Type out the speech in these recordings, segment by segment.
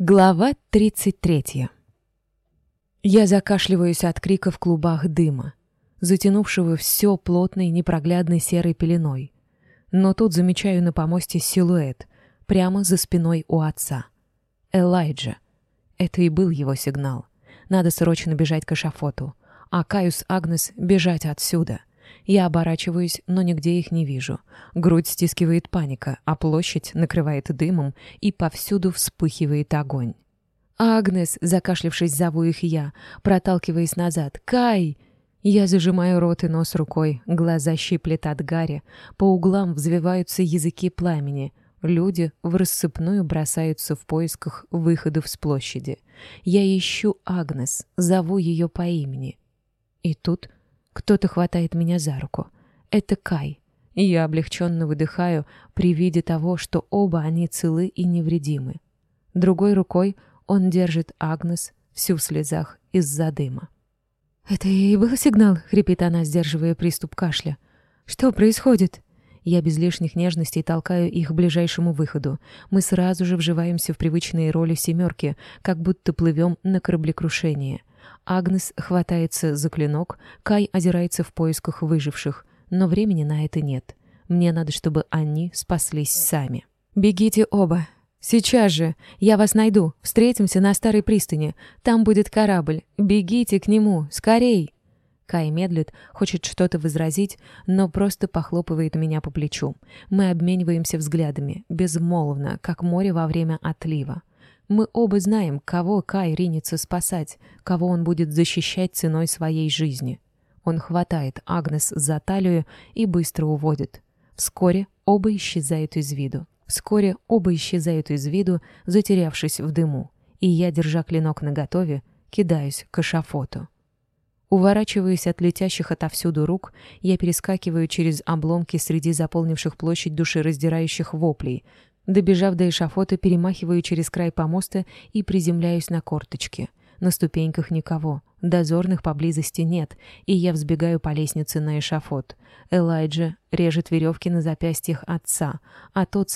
Глава 33. Я закашливаюсь от крика в клубах дыма, затянувшего все плотной непроглядной серой пеленой. Но тут замечаю на помосте силуэт, прямо за спиной у отца. Элайджа. Это и был его сигнал. Надо срочно бежать к эшафоту. А Каюс Агнес бежать отсюда. Я оборачиваюсь, но нигде их не вижу. Грудь стискивает паника, а площадь накрывает дымом, и повсюду вспыхивает огонь. «Агнес!» — закашлившись, зову их я, проталкиваясь назад. «Кай!» Я зажимаю рот и нос рукой, глаза щиплет от гари, по углам взвиваются языки пламени. Люди в рассыпную бросаются в поисках выходов с площади. Я ищу Агнес, зову ее по имени. И тут кто-то хватает меня за руку. Это Кай. я облегченно выдыхаю при виде того, что оба они целы и невредимы. Другой рукой он держит Агнес всю в слезах из-за дыма. «Это и был сигнал?» — хрипит она, сдерживая приступ кашля. «Что происходит?» Я без лишних нежностей толкаю их к ближайшему выходу. Мы сразу же вживаемся в привычные роли «семерки», как будто плывем на кораблекрушение. Агнес хватается за клинок, Кай озирается в поисках выживших, но времени на это нет. Мне надо, чтобы они спаслись сами. «Бегите оба!» «Сейчас же! Я вас найду! Встретимся на старой пристани! Там будет корабль! Бегите к нему! Скорей!» Кай медлит, хочет что-то возразить, но просто похлопывает меня по плечу. Мы обмениваемся взглядами, безмолвно, как море во время отлива. Мы оба знаем, кого Кай ринется спасать, кого он будет защищать ценой своей жизни. Он хватает Агнес за талию и быстро уводит. Вскоре оба исчезают из виду. Вскоре оба исчезают из виду, затерявшись в дыму. И я, держа клинок наготове, кидаюсь к эшафоту. Уворачиваясь от летящих отовсюду рук, я перескакиваю через обломки среди заполнивших площадь душераздирающих воплей, Добежав до эшафота, перемахиваю через край помоста и приземляюсь на корточки. На ступеньках никого, дозорных поблизости нет, и я взбегаю по лестнице на эшафот. Элайджа режет веревки на запястьях отца, а тот,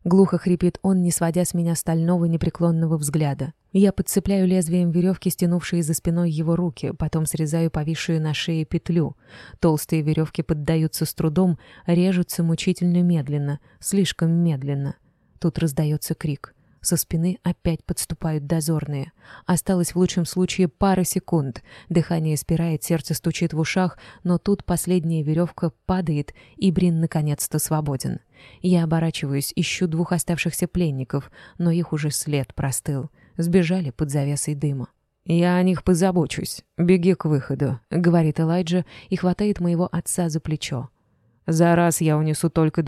согнувшись пополам, хрипло кашляет и сипит. Меня так и тянет кинуться на помощь, но тут я замечаю Брина. «Мира!» Глухо хрипит он, не сводя с меня стального непреклонного взгляда. Я подцепляю лезвием веревки, стянувшие за спиной его руки, потом срезаю повисшую на шее петлю. Толстые веревки поддаются с трудом, режутся мучительно медленно, слишком медленно. Тут раздается крик. Со спины опять подступают дозорные. Осталось в лучшем случае пара секунд. Дыхание спирает, сердце стучит в ушах, но тут последняя веревка падает, и Брин наконец-то свободен. Я оборачиваюсь, ищу двух оставшихся пленников, но их уже след простыл. Сбежали под завесой дыма. «Я о них позабочусь. Беги к выходу», — говорит Элайджа и хватает моего отца за плечо. «За раз я унесу только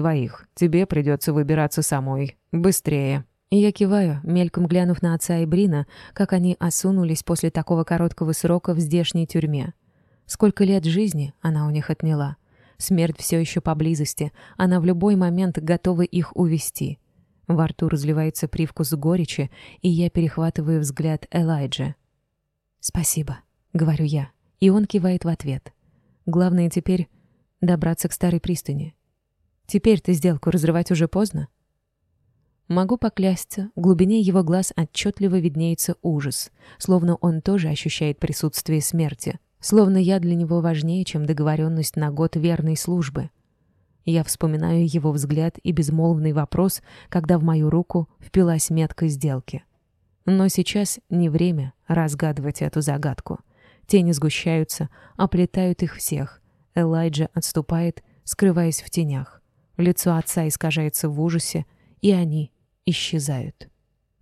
двоих. Тебе придется выбираться самой. Быстрее». И я киваю, мельком глянув на отца и Брина, как они осунулись после такого короткого срока в здешней тюрьме. Сколько лет жизни она у них отняла. Смерть все еще поблизости, она в любой момент готова их увести. Во рту разливается привкус горечи, и я перехватываю взгляд Элайджа. «Спасибо», — говорю я, и он кивает в ответ. «Главное теперь добраться к старой пристани. Теперь-то сделку разрывать уже поздно?» Могу поклясться, в глубине его глаз отчетливо виднеется ужас, словно он тоже ощущает присутствие смерти, словно я для него важнее, чем договоренность на год верной службы. Я вспоминаю его взгляд и безмолвный вопрос, когда в мою руку впилась метка сделки. Но сейчас не время разгадывать эту загадку. Тени сгущаются, оплетают их всех. Элайджа отступает, скрываясь в тенях. Лицо отца искажается в ужасе, и они исчезают.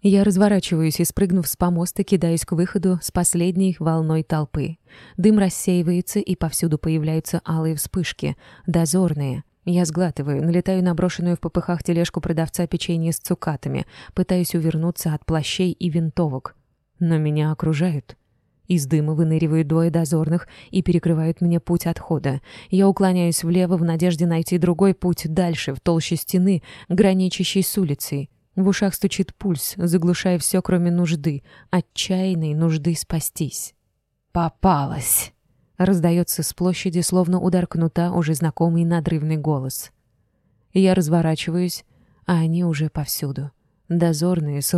Я разворачиваюсь и, спрыгнув с помоста, кидаюсь к выходу с последней волной толпы. Дым рассеивается, и повсюду появляются алые вспышки, дозорные. Я сглатываю, налетаю на брошенную в попыхах тележку продавца печенья с цукатами, пытаюсь увернуться от плащей и винтовок. Но меня окружают. Из дыма выныривают двое дозорных и перекрывают мне путь отхода. Я уклоняюсь влево в надежде найти другой путь дальше, в толще стены, граничащей с улицей. В ушах стучит пульс, заглушая все, кроме нужды, отчаянной нужды спастись. «Попалась!» Раздается с площади, словно удар кнута, уже знакомый надрывный голос. Я разворачиваюсь, а они уже повсюду. Дозорные с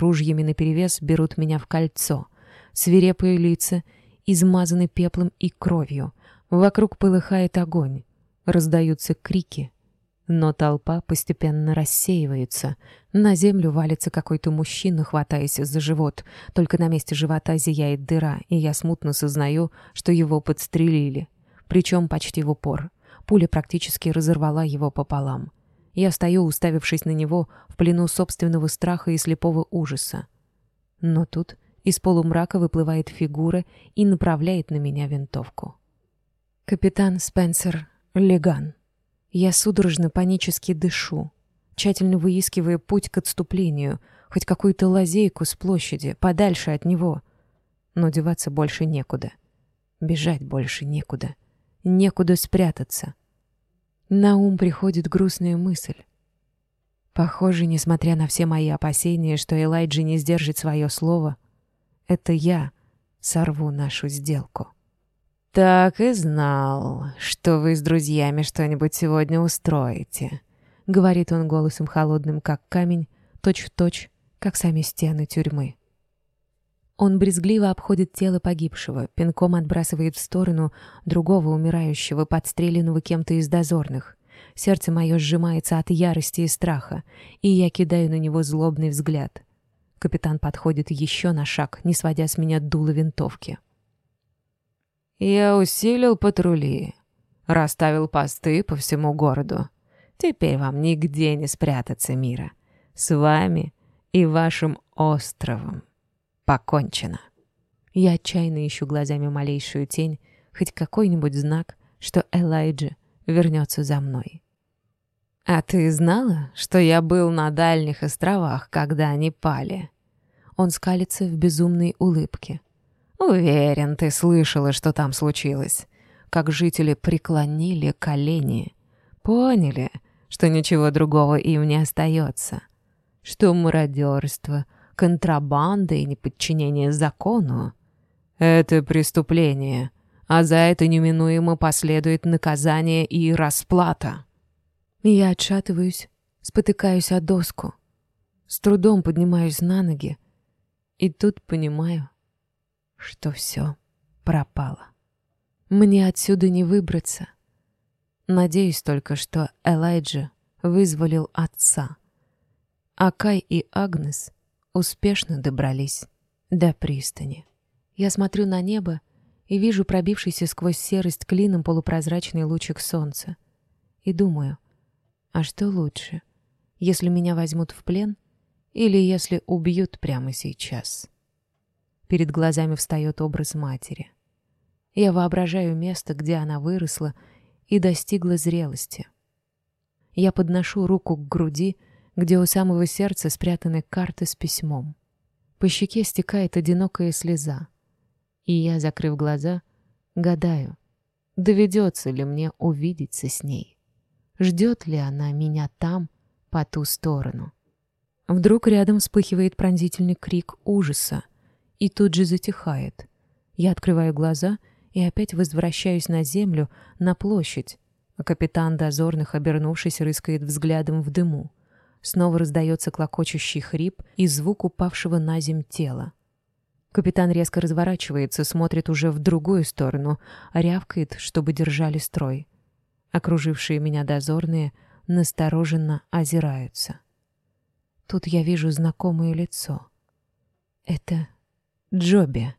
ружьями наперевес берут меня в кольцо. Свирепые лица измазаны пеплом и кровью. Вокруг полыхает огонь. Раздаются крики. Но толпа постепенно рассеивается. На землю валится какой-то мужчина, хватаясь за живот. Только на месте живота зияет дыра, и я смутно сознаю, что его подстрелили. Причем почти в упор. Пуля практически разорвала его пополам. Я стою, уставившись на него, в плену собственного страха и слепого ужаса. Но тут из полумрака выплывает фигура и направляет на меня винтовку. Капитан Спенсер Леган. Я судорожно панически дышу, тщательно выискивая путь к отступлению, хоть какую-то лазейку с площади, подальше от него. Но деваться больше некуда. Бежать больше некуда. Некуда спрятаться. На ум приходит грустная мысль. Похоже, несмотря на все мои опасения, что Элайджи не сдержит свое слово, это я сорву нашу сделку. «Так и знал, что вы с друзьями что-нибудь сегодня устроите», — говорит он голосом холодным, как камень, точь-в-точь, точь, как сами стены тюрьмы. Он брезгливо обходит тело погибшего, пинком отбрасывает в сторону другого умирающего, подстреленного кем-то из дозорных. Сердце мое сжимается от ярости и страха, и я кидаю на него злобный взгляд. Капитан подходит еще на шаг, не сводя с меня дуло винтовки. Я усилил патрули, расставил посты по всему городу. Теперь вам нигде не спрятаться мира. С вами и вашим островом покончено. Я отчаянно ищу глазами малейшую тень, хоть какой-нибудь знак, что Элайджа вернется за мной. «А ты знала, что я был на дальних островах, когда они пали?» Он скалится в безумной улыбке. «Уверен, ты слышала, что там случилось. Как жители преклонили колени. Поняли, что ничего другого им не остается. Что мародерство, контрабанда и неподчинение закону — это преступление, а за это неминуемо последует наказание и расплата». Я отшатываюсь, спотыкаюсь о доску, с трудом поднимаюсь на ноги, и тут понимаю, что все пропало. Мне отсюда не выбраться. Надеюсь только, что Элайджа вызволил отца. А Кай и Агнес успешно добрались до пристани. Я смотрю на небо и вижу пробившийся сквозь серость клином полупрозрачный лучик солнца. И думаю, а что лучше, если меня возьмут в плен или если убьют прямо сейчас?» Перед глазами встает образ матери. Я воображаю место, где она выросла и достигла зрелости. Я подношу руку к груди, где у самого сердца спрятаны карты с письмом. По щеке стекает одинокая слеза. И я, закрыв глаза, гадаю, доведется ли мне увидеться с ней. Ждет ли она меня там, по ту сторону? Вдруг рядом вспыхивает пронзительный крик ужаса и тут же затихает. Я открываю глаза и опять возвращаюсь на землю, на площадь, а капитан дозорных, обернувшись, рыскает взглядом в дыму. Снова раздается клокочущий хрип и звук упавшего на земь тела. Капитан резко разворачивается, смотрит уже в другую сторону, рявкает, чтобы держали строй. Окружившие меня дозорные настороженно озираются. Тут я вижу знакомое лицо. Это Джоби,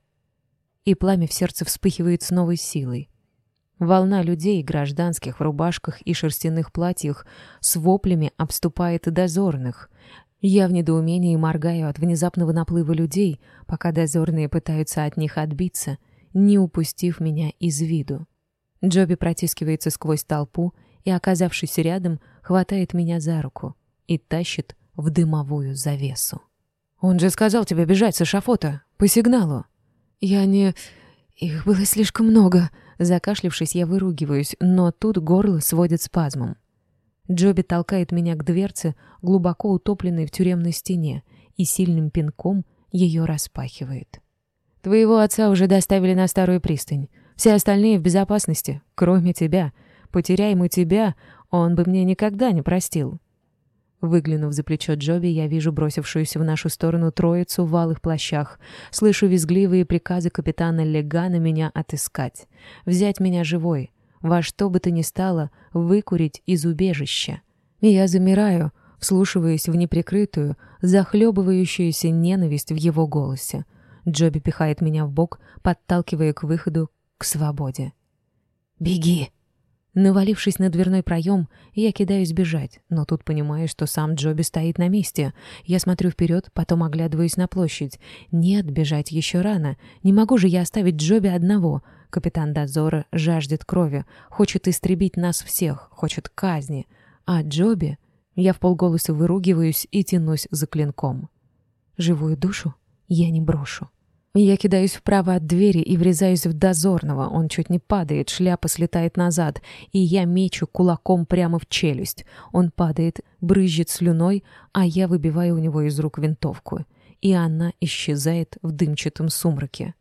И пламя в сердце вспыхивает с новой силой. Волна людей, гражданских в рубашках и шерстяных платьях, с воплями обступает дозорных. Я в недоумении моргаю от внезапного наплыва людей, пока дозорные пытаются от них отбиться, не упустив меня из виду. Джоби протискивается сквозь толпу и, оказавшись рядом, хватает меня за руку и тащит в дымовую завесу. «Он же сказал тебе бежать с эшафота!» По сигналу. Я не... Их было слишком много. Закашлившись, я выругиваюсь, но тут горло сводит спазмом. Джоби толкает меня к дверце, глубоко утопленной в тюремной стене, и сильным пинком ее распахивает. «Твоего отца уже доставили на старую пристань. Все остальные в безопасности, кроме тебя. Потеряй мы тебя, он бы мне никогда не простил». Выглянув за плечо Джоби, я вижу бросившуюся в нашу сторону троицу в валых плащах. Слышу визгливые приказы капитана Легана меня отыскать. Взять меня живой. Во что бы то ни стало, выкурить из убежища. И я замираю, вслушиваясь в неприкрытую, захлебывающуюся ненависть в его голосе. Джоби пихает меня в бок, подталкивая к выходу, к свободе. «Беги!» Навалившись на дверной проем, я кидаюсь бежать, но тут понимаю, что сам Джоби стоит на месте. Я смотрю вперед, потом оглядываюсь на площадь. Нет, бежать еще рано. Не могу же я оставить Джоби одного. Капитан Дозора жаждет крови, хочет истребить нас всех, хочет казни. А Джоби... Я в полголоса выругиваюсь и тянусь за клинком. Живую душу я не брошу. Я кидаюсь вправо от двери и врезаюсь в дозорного. Он чуть не падает, шляпа слетает назад, и я мечу кулаком прямо в челюсть. Он падает, брызжет слюной, а я выбиваю у него из рук винтовку. И она исчезает в дымчатом сумраке.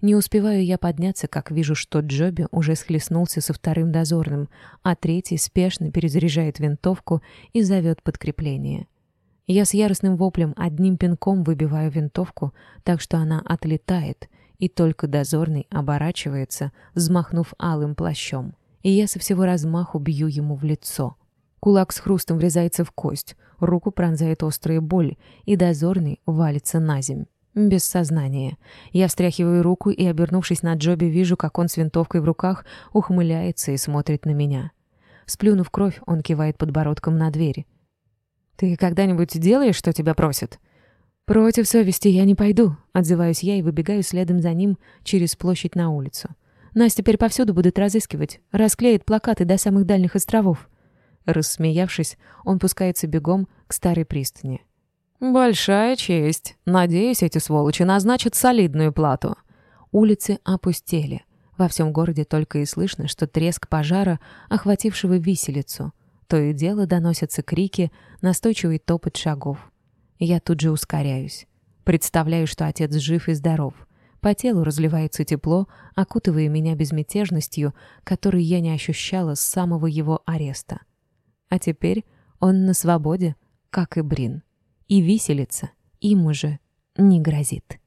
Не успеваю я подняться, как вижу, что Джоби уже схлестнулся со вторым дозорным, а третий спешно Я с яростным воплем одним пинком выбиваю винтовку, так что она отлетает, и только дозорный оборачивается, взмахнув алым плащом. И я со всего размаху бью ему в лицо. Кулак с хрустом врезается в кость, руку пронзает острая боль, и дозорный валится на земь. Без сознания. Я встряхиваю руку и, обернувшись на Джоби, вижу, как он с винтовкой в руках ухмыляется и смотрит на меня. Сплюнув кровь, он кивает подбородком на дверь. Ты когда-нибудь делаешь, что тебя просят?» «Против совести я не пойду», — отзываюсь я и выбегаю следом за ним через площадь на улицу. «Нас теперь повсюду будут разыскивать, расклеит плакаты до самых дальних островов». Рассмеявшись, он пускается бегом к старой пристани. «Большая честь. Надеюсь, эти сволочи назначат солидную плату». Улицы опустели. Во всем городе только и слышно, что треск пожара, охватившего виселицу, то и дело доносятся крики, настойчивый топот шагов. Я тут же ускоряюсь. Представляю, что отец жив и здоров. По телу разливается тепло, окутывая меня безмятежностью, которой я не ощущала с самого его ареста. А теперь он на свободе, как и Брин. И виселица им уже не грозит.